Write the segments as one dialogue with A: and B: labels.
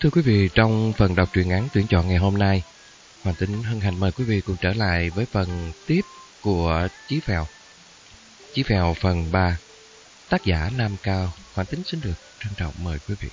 A: Thưa quý vị, trong phần đọc truyện ngắn tuyển chọn ngày hôm nay, Hoàng Tính hân hạnh mời quý vị cùng trở lại với phần tiếp của Chí Phèo. Chí Phèo phần 3, tác giả Nam Cao. Hoàng Tính xin được trân trọng mời quý vị.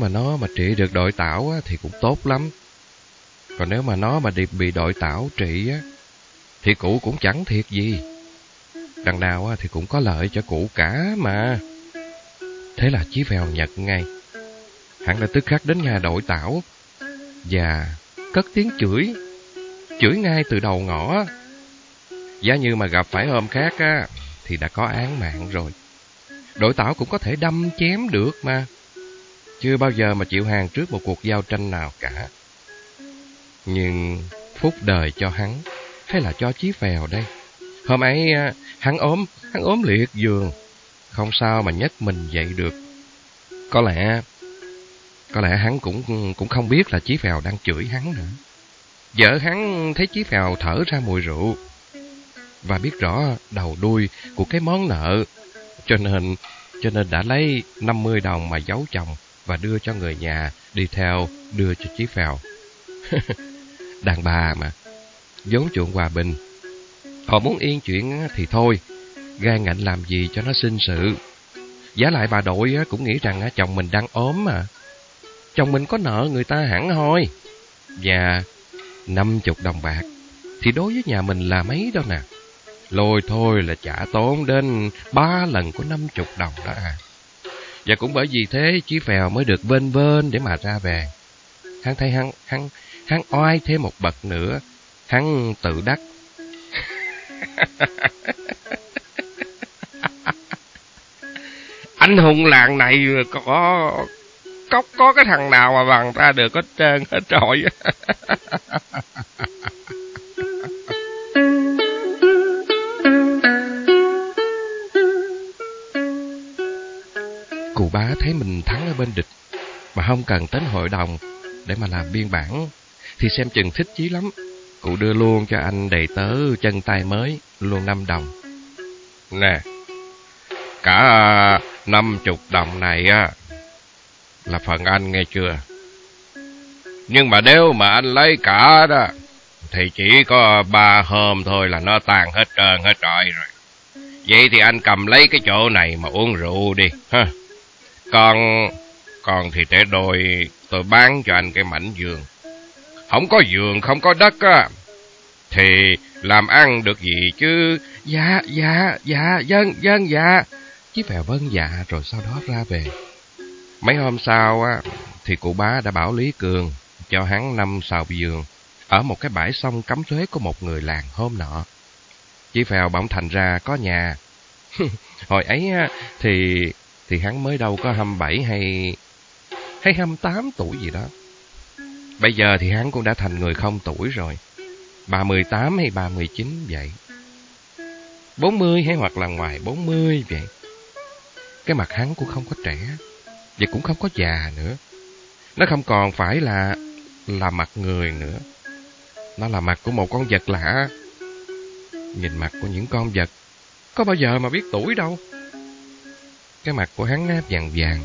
A: Mà nó mà trị được đội tảo á, thì cũng tốt lắm. Còn nếu mà nó mà bị đội tảo trị á, thì cụ cũng chẳng thiệt gì. Đằng nào á, thì cũng có lợi cho cụ cả mà. Thế là Chí Phèo nhật ngay. Hắn đã tức khắc đến nhà đội tảo và cất tiếng chửi. Chửi ngay từ đầu ngõ. Giá như mà gặp phải hôm khác á, thì đã có án mạng rồi. Đội tảo cũng có thể đâm chém được mà. Chưa bao giờ mà chịu hàng trước một cuộc giao tranh nào cả. Nhưng phúc đời cho hắn, hay là cho Chí Phèo đây? Hôm ấy à, hắn ốm, hắn ốm liệt giường. Không sao mà nhấc mình dậy được. Có lẽ, có lẽ hắn cũng cũng không biết là Chí Phèo đang chửi hắn nữa. Vợ hắn thấy Chí Phèo thở ra mùi rượu và biết rõ đầu đuôi của cái món nợ, cho nên cho nên đã lấy 50 đồng mà giấu chồng và đưa cho người nhà đi theo đưa cho Chí Phèo. Đàn bà mà, vốn chuộng hòa bình. Họ muốn yên chuyện thì thôi, gan ngạnh làm gì cho nó sinh sự. Giá lại bà đội cũng nghĩ rằng chồng mình đang ốm mà. Chồng mình có nợ người ta hẳn hoi. Và năm chục đồng bạc thì đối với nhà mình là mấy đâu nè. Lôi thôi là trả tốn đến ba lần của năm chục đồng đó à. Và cũng bởi vì thế Chí Phèo mới được vên vên để mà ra về. Hắn thấy hắn, hắn, hắn oai thêm một bậc nữa. Hắn tự đắc. Anh hùng làng này có có có cái thằng nào mà bằng ra được hết trơn hết trọi. thấy mình thắng ở bên địch mà không cần đến hội đồng để mà làm biên bản thì xem chừng thích chí lắm. Cụ đưa luôn cho anh đầy tớ chân tay mới luôn năm đồng. Nè, cả năm chục đồng này á là phần anh nghe chưa? Nhưng mà nếu mà anh lấy cả đó thì chỉ có ba hôm thôi là nó tàn hết trơn hết trọi rồi. Vậy thì anh cầm lấy cái chỗ này mà uống rượu đi ha. Còn, còn thì để đôi tôi bán cho anh cái mảnh giường. Không có giường, không có đất á, thì làm ăn được gì chứ? Dạ, dạ, dạ, dân, dân, dạ. Chí phèo vâng dạ rồi sau đó ra về. Mấy hôm sau á, thì cụ bá đã bảo Lý Cường cho hắn năm sào giường ở một cái bãi sông cấm thuế của một người làng hôm nọ. Chí phèo bỗng thành ra có nhà. Hồi ấy á, thì thì hắn mới đâu có 27 hay hay 28 tuổi gì đó. Bây giờ thì hắn cũng đã thành người không tuổi rồi. 38 hay 39 vậy. 40 hay hoặc là ngoài 40 vậy. Cái mặt hắn cũng không có trẻ và cũng không có già nữa. Nó không còn phải là là mặt người nữa. Nó là mặt của một con vật lạ. Nhìn mặt của những con vật có bao giờ mà biết tuổi đâu. Cái mặt của hắn vàng vàng,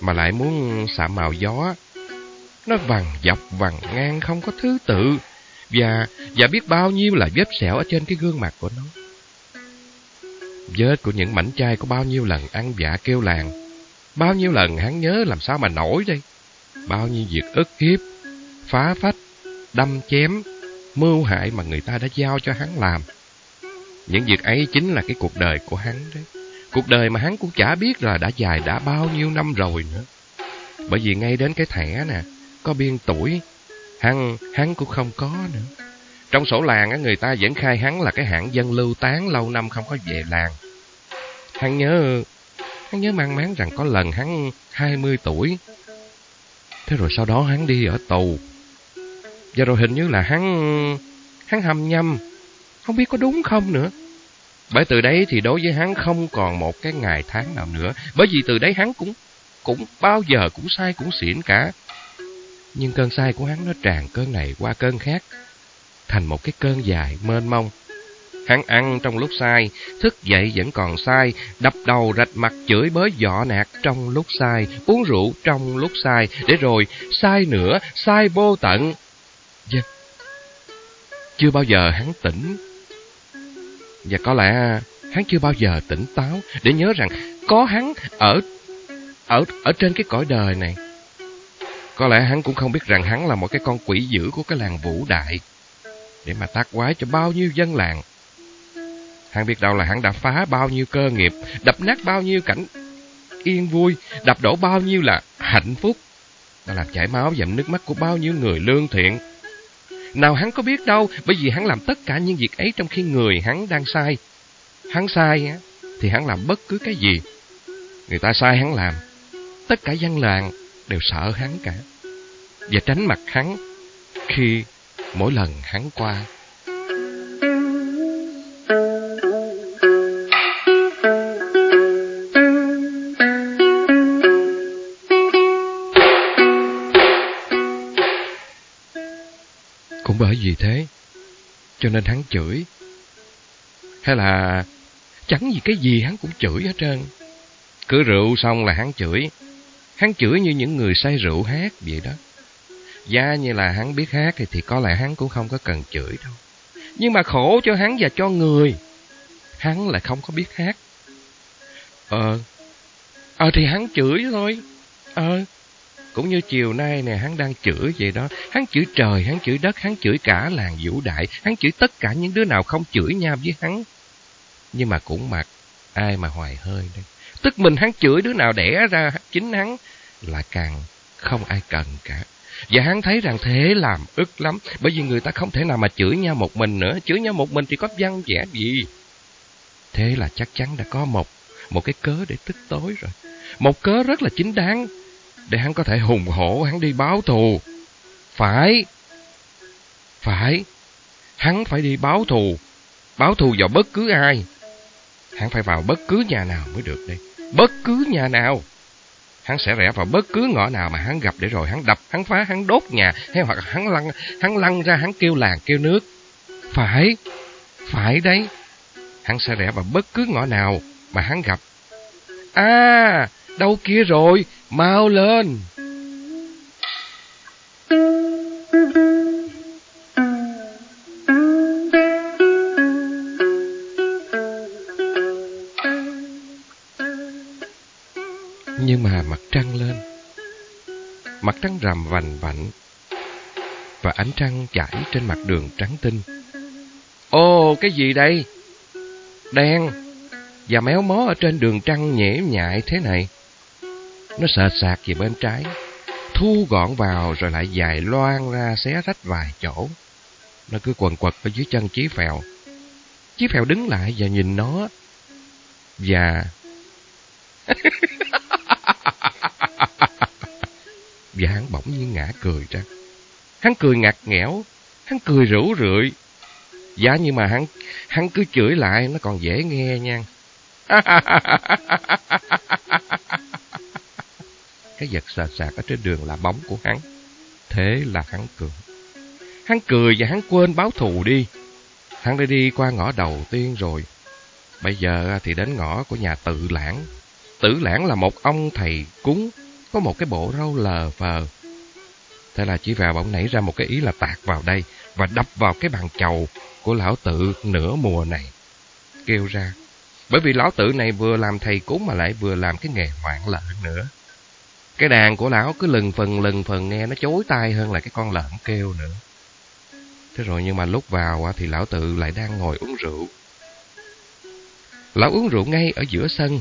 A: mà lại muốn xả màu gió. Nó vằn dọc vằn ngang không có thứ tự, và và biết bao nhiêu là vết sẹo ở trên cái gương mặt của nó. Vết của những mảnh chai có bao nhiêu lần ăn dạ kêu làng, bao nhiêu lần hắn nhớ làm sao mà nổi đây. Bao nhiêu việc ức hiếp, phá phách, đâm chém, mưu hại mà người ta đã giao cho hắn làm. Những việc ấy chính là cái cuộc đời của hắn đấy. Cuộc đời mà hắn cũng chả biết là đã dài đã bao nhiêu năm rồi nữa. Bởi vì ngay đến cái thẻ nè, có biên tuổi, hắn, hắn cũng không có nữa. Trong sổ làng người ta vẫn khai hắn là cái hạng dân lưu tán lâu năm không có về làng. Hắn nhớ hắn nhớ mang máng rằng có lần hắn 20 tuổi. Thế rồi sau đó hắn đi ở tù. Và rồi hình như là hắn hắn hầm nhâm. Không biết có đúng không nữa. Bởi từ đấy thì đối với hắn không còn một cái ngày tháng nào nữa. Bởi vì từ đấy hắn cũng cũng bao giờ cũng sai cũng xỉn cả. Nhưng cơn sai của hắn nó tràn cơn này qua cơn khác. Thành một cái cơn dài mênh mông. Hắn ăn trong lúc sai, thức dậy vẫn còn sai, đập đầu rạch mặt chửi bới dọ nạt trong lúc sai, uống rượu trong lúc sai, để rồi sai nữa, sai vô tận. Chưa bao giờ hắn tỉnh. Và có lẽ hắn chưa bao giờ tỉnh táo để nhớ rằng có hắn ở ở ở trên cái cõi đời này. Có lẽ hắn cũng không biết rằng hắn là một cái con quỷ dữ của cái làng vũ đại để mà tác quái cho bao nhiêu dân làng. Hắn biết đâu là hắn đã phá bao nhiêu cơ nghiệp, đập nát bao nhiêu cảnh yên vui, đập đổ bao nhiêu là hạnh phúc, đã làm chảy máu dầm nước mắt của bao nhiêu người lương thiện. Nào hắn có biết đâu, bởi vì hắn làm tất cả những việc ấy trong khi người hắn đang sai. Hắn sai thì hắn làm bất cứ cái gì. Người ta sai hắn làm, tất cả dân làng đều sợ hắn cả. Và tránh mặt hắn khi mỗi lần hắn qua. Cũng bởi vì thế, cho nên hắn chửi. Hay là chẳng gì cái gì hắn cũng chửi hết trơn. Cứ rượu xong là hắn chửi. Hắn chửi như những người say rượu hát vậy đó. Giá như là hắn biết hát thì, thì có lẽ hắn cũng không có cần chửi đâu. Nhưng mà khổ cho hắn và cho người. Hắn lại không có biết hát. Ờ, ờ thì hắn chửi thôi. Ờ, cũng như chiều nay nè hắn đang chửi vậy đó. Hắn chửi trời, hắn chửi đất, hắn chửi cả làng vũ đại. Hắn chửi tất cả những đứa nào không chửi nhau với hắn. Nhưng mà cũng mặc ai mà hoài hơi đây. Tức mình hắn chửi đứa nào đẻ ra chính hắn là càng không ai cần cả. Và hắn thấy rằng thế làm ức lắm, bởi vì người ta không thể nào mà chửi nhau một mình nữa, chửi nhau một mình thì có văn vẻ gì. Thế là chắc chắn đã có một một cái cớ để tức tối rồi. Một cớ rất là chính đáng để hắn có thể hùng hổ hắn đi báo thù. Phải, phải, hắn phải đi báo thù, báo thù vào bất cứ ai. Hắn phải vào bất cứ nhà nào mới được đây, bất cứ nhà nào. Hắn sẽ rẽ vào bất cứ ngõ nào mà hắn gặp để rồi hắn đập, hắn phá, hắn đốt nhà, hay hoặc hắn lăn, hắn lăn ra, hắn kêu làng, kêu nước. Phải, phải đấy. Hắn sẽ rẽ vào bất cứ ngõ nào mà hắn gặp. À, đâu kia rồi, mau lên. Nhưng mà mặt trăng lên. Mặt trăng rằm vành vạnh Và ánh trăng chảy trên mặt đường trắng tinh. Ồ cái gì đây? Đen. Và méo mó ở trên đường trăng nhễ nhại thế này. Nó sệt sạc về bên trái Thu gọn vào rồi lại dài loan ra xé rách vài chỗ Nó cứ quần quật ở dưới chân Chí Phèo Chí Phèo đứng lại và nhìn nó Và Và hắn bỗng nhiên ngã cười ra. Hắn cười ngặt nghẽo, hắn cười rủ rượi. Giá nhưng mà hắn hắn cứ chửi lại nó còn dễ nghe nha. Cái vật sà sạc ở trên đường là bóng của hắn. Thế là hắn cười. Hắn cười và hắn quên báo thù đi. Hắn đã đi qua ngõ đầu tiên rồi. Bây giờ thì đến ngõ của nhà tự lãng. Tự lãng là một ông thầy cúng có một cái bộ râu lờ phờ. Thế là chỉ vào bỗng nảy ra một cái ý là tạt vào đây và đập vào cái bàn chầu của lão tự nửa mùa này. Kêu ra, bởi vì lão tự này vừa làm thầy cúng mà lại vừa làm cái nghề hoạn lợn nữa. Cái đàn của lão cứ lừng phần lừng phần nghe nó chối tai hơn là cái con lợn kêu nữa. Thế rồi nhưng mà lúc vào thì lão tự lại đang ngồi uống rượu. Lão uống rượu ngay ở giữa sân,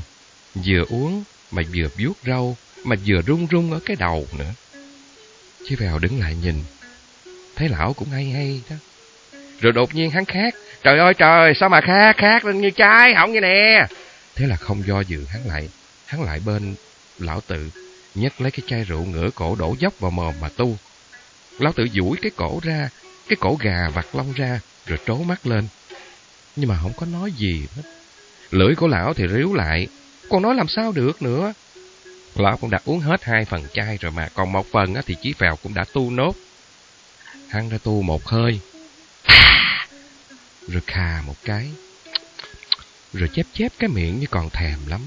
A: vừa uống mà vừa vuốt râu, mà vừa rung rung ở cái đầu nữa. Chí Vèo đứng lại nhìn, thấy lão cũng hay hay đó. Rồi đột nhiên hắn khát. Trời ơi trời, sao mà khát, khát lên như trái hỏng như nè. Thế là không do dự hắn lại, hắn lại bên lão tự, nhấc lấy cái chai rượu ngửa cổ đổ dốc vào mồm mà tu. Lão tự duỗi cái cổ ra, cái cổ gà vặt lông ra, rồi trố mắt lên. Nhưng mà không có nói gì hết. Lưỡi của lão thì ríu lại, còn nói làm sao được nữa. Lão cũng đã uống hết hai phần chai rồi mà, còn một phần thì chí phèo cũng đã tu nốt. Hắn ra tu một hơi, rồi khà một cái, rồi chép chép cái miệng như còn thèm lắm.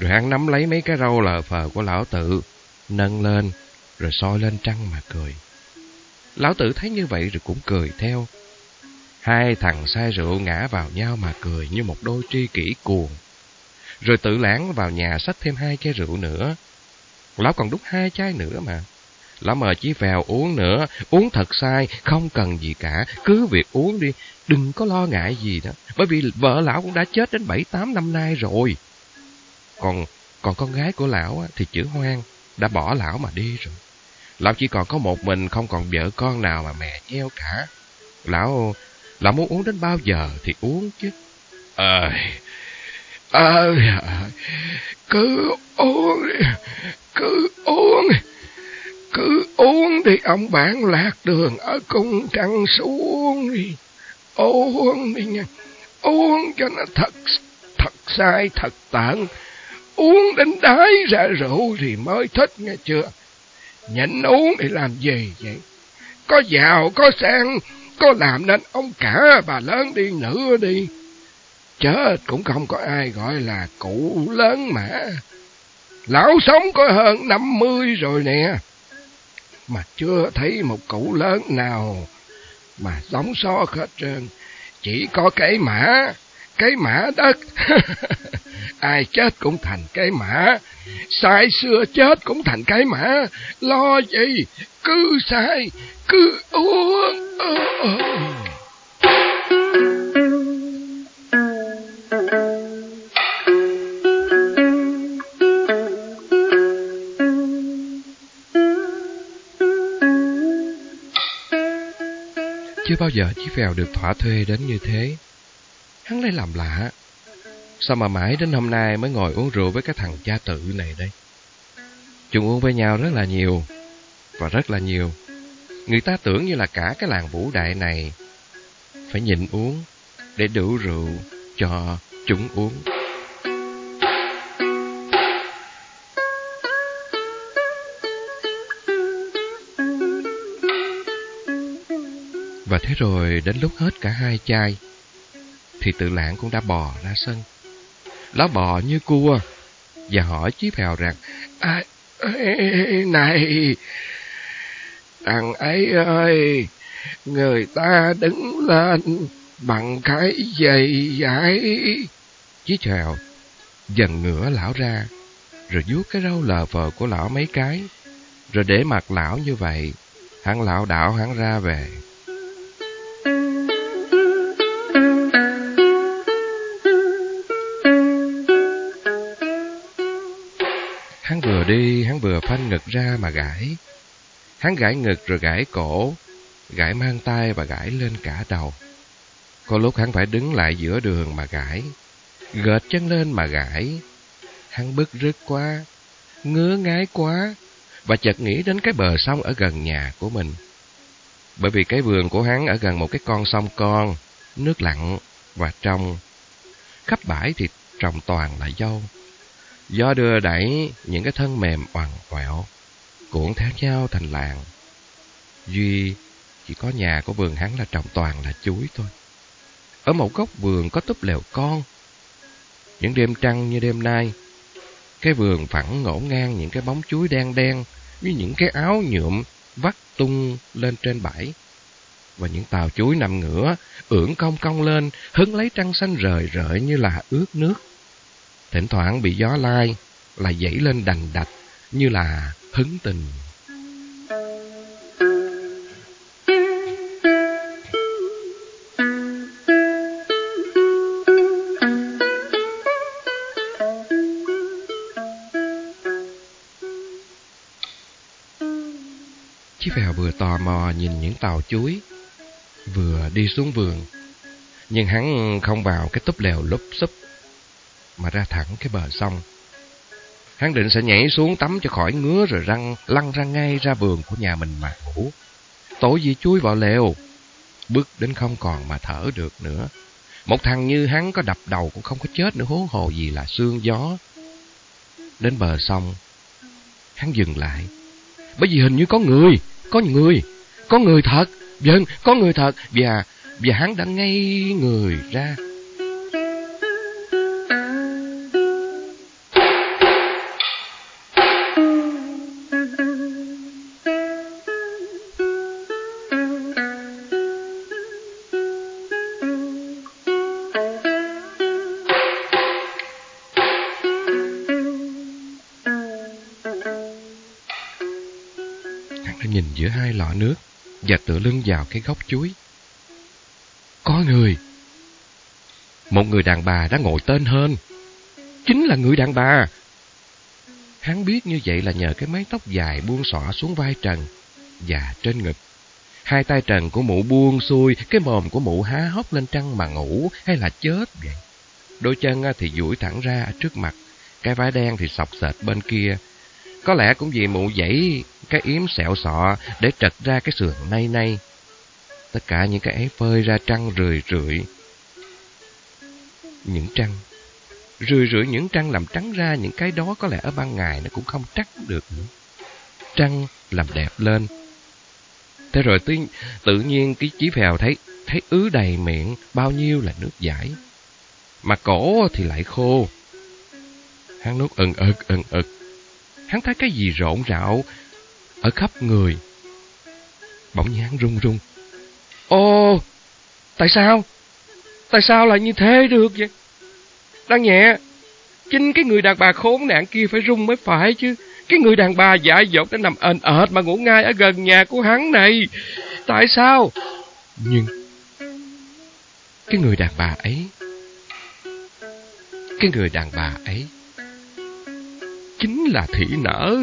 A: Rồi hắn nắm lấy mấy cái râu lờ phờ của lão tự, nâng lên, rồi soi lên trăng mà cười. Lão tử thấy như vậy rồi cũng cười theo. Hai thằng say rượu ngã vào nhau mà cười như một đôi tri kỷ cuồng. Rồi tự lãng vào nhà xách thêm hai chai rượu nữa. Lão còn đút hai chai nữa mà. Lão mời chí vèo uống nữa, uống thật sai, không cần gì cả, cứ việc uống đi, đừng có lo ngại gì đó. Bởi vì vợ lão cũng đã chết đến bảy tám năm nay rồi. Còn còn con gái của lão thì chữ hoang, đã bỏ lão mà đi rồi. Lão chỉ còn có một mình, không còn vợ con nào mà mẹ nheo cả. Lão, lão muốn uống đến bao giờ thì uống chứ. Ơi, ơi, cứ uống đi, cứ uống cứ uống đi ông bạn lạc đường ở cung trăng xuống đi. Uống đi nha, uống cho nó thật, thật sai, thật tận. Uống đến đái ra rượu thì mới thích nghe chưa? Nhịn uống để làm gì vậy? Có giàu, có sang, có làm nên ông cả bà lớn đi nữa đi. Chết cũng không có ai gọi là cụ lớn mà. Lão sống có hơn năm mươi rồi nè. Mà chưa thấy một cụ lớn nào mà giống so hết trơn. Chỉ có cái mã, cái mã đất. Ai chết cũng thành cái mã. Sai xưa chết cũng thành cái mã. Lo gì? Cứ sai, cứ uống. Chưa bao giờ chiếc phèo được thỏa thuê đến như thế. Hắn lấy làm lạ. Sao mà mãi đến hôm nay mới ngồi uống rượu với cái thằng cha tự này đây? Chúng uống với nhau rất là nhiều, và rất là nhiều. Người ta tưởng như là cả cái làng vũ đại này phải nhịn uống để đủ rượu cho chúng uống. Và thế rồi đến lúc hết cả hai chai, thì tự lãng cũng đã bò ra sân lão bò như cua, và hỏi Chí Phèo rằng, à, Này, thằng ấy ơi, người ta đứng lên bằng cái gì vậy? Chí Phèo dần ngửa lão ra, rồi vuốt cái râu lờ vờ của lão mấy cái, rồi để mặt lão như vậy, hắn lão đảo hắn ra về. Hắn vừa đi, hắn vừa phanh ngực ra mà gãi. Hắn gãi ngực rồi gãi cổ, gãi mang tay và gãi lên cả đầu. Có lúc hắn phải đứng lại giữa đường mà gãi, gợt chân lên mà gãi. Hắn bức rứt quá, ngứa ngái quá, và chợt nghĩ đến cái bờ sông ở gần nhà của mình. Bởi vì cái vườn của hắn ở gần một cái con sông con, nước lặng và trong. Khắp bãi thì trồng toàn là dâu. Gió đưa đẩy những cái thân mềm oằn quẹo, cuộn theo nhau thành làng. Duy chỉ có nhà của vườn hắn là trồng toàn là chuối thôi. Ở một góc vườn có túp lều con. Những đêm trăng như đêm nay, cái vườn phẳng ngổ ngang những cái bóng chuối đen đen với những cái áo nhuộm vắt tung lên trên bãi. Và những tàu chuối nằm ngửa, ưỡn cong cong lên, hứng lấy trăng xanh rời rợi như là ướt nước. Thỉnh thoảng bị gió lai, là dãy lên đành đạch như là hứng tình. Chiếc Phèo vừa tò mò nhìn những tàu chuối, vừa đi xuống vườn, nhưng hắn không vào cái túp lèo lúp xúp, mà ra thẳng cái bờ sông. Hắn định sẽ nhảy xuống tắm cho khỏi ngứa rồi răng lăn ra ngay ra vườn của nhà mình mà ngủ. Tối gì chui vào lều, bước đến không còn mà thở được nữa. Một thằng như hắn có đập đầu cũng không có chết nữa hố hồ gì là sương gió. Đến bờ sông, hắn dừng lại. Bởi vì hình như có người, có người, có người thật. Vâng, có người thật. Và, và hắn đã ngay người ra. Giữa hai lọ nước và tựa lưng vào cái góc chuối. Có người. Một người đàn bà đã ngồi tên hơn. Chính là người đàn bà. Hắn biết như vậy là nhờ cái mái tóc dài buông xõa xuống vai Trần và trên ngực. Hai tay Trần của mụ buông xuôi, cái mồm của mụ há hốc lên trăng mà ngủ hay là chết vậy. Đôi chân thì duỗi thẳng ra trước mặt, cái vải đen thì sọc sệt bên kia, có lẽ cũng vì mụ dãy cái yếm sẹo sọ để trật ra cái sườn nay nay. Tất cả những cái ấy phơi ra trăng rười rượi. Những trăng. Rười rượi những trăng làm trắng ra những cái đó có lẽ ở ban ngày nó cũng không trắng được nữa. Trăng làm đẹp lên. Thế rồi tự, tự nhiên cái chí phèo thấy thấy ứ đầy miệng bao nhiêu là nước giải. Mà cổ thì lại khô. Hắn nuốt ừng ực ừng ực hắn thấy cái gì rộn rạo ở khắp người. Bỗng nhiên hắn run run. Ồ, tại sao? Tại sao lại như thế được vậy? Đang nhẹ, chính cái người đàn bà khốn nạn kia phải run mới phải chứ. Cái người đàn bà dại dột đã nằm ền ệt mà ngủ ngay ở gần nhà của hắn này. Tại sao? Nhưng, cái người đàn bà ấy, cái người đàn bà ấy chính là thị nở.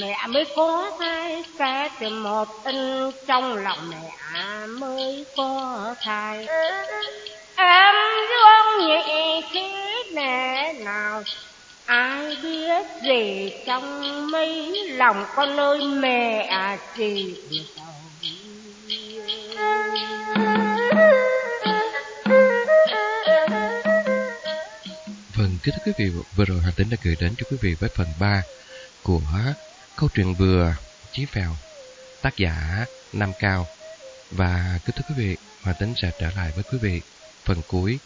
B: mẹ mới có thai, sẽ từ một in trong lòng mẹ mới có thai biết trong mấy lòng con ơi mẹ à chỉ đầu
A: Vâng, kính thưa quý vị, vừa rồi Hà Tĩnh đã gửi đến cho quý vị với phần 3 của câu chuyện vừa Chí Phèo, tác giả Nam Cao. Và kính thưa quý vị, Hòa tĩnh sẽ trở lại với quý vị phần cuối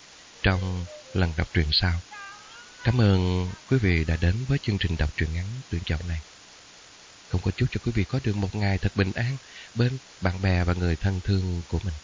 A: trong lần đọc truyện sau. Cảm ơn quý vị đã đến với chương trình đọc truyện ngắn tuyển chọn này. Không có chúc cho quý vị có được một ngày thật bình an bên bạn bè và người thân thương của mình.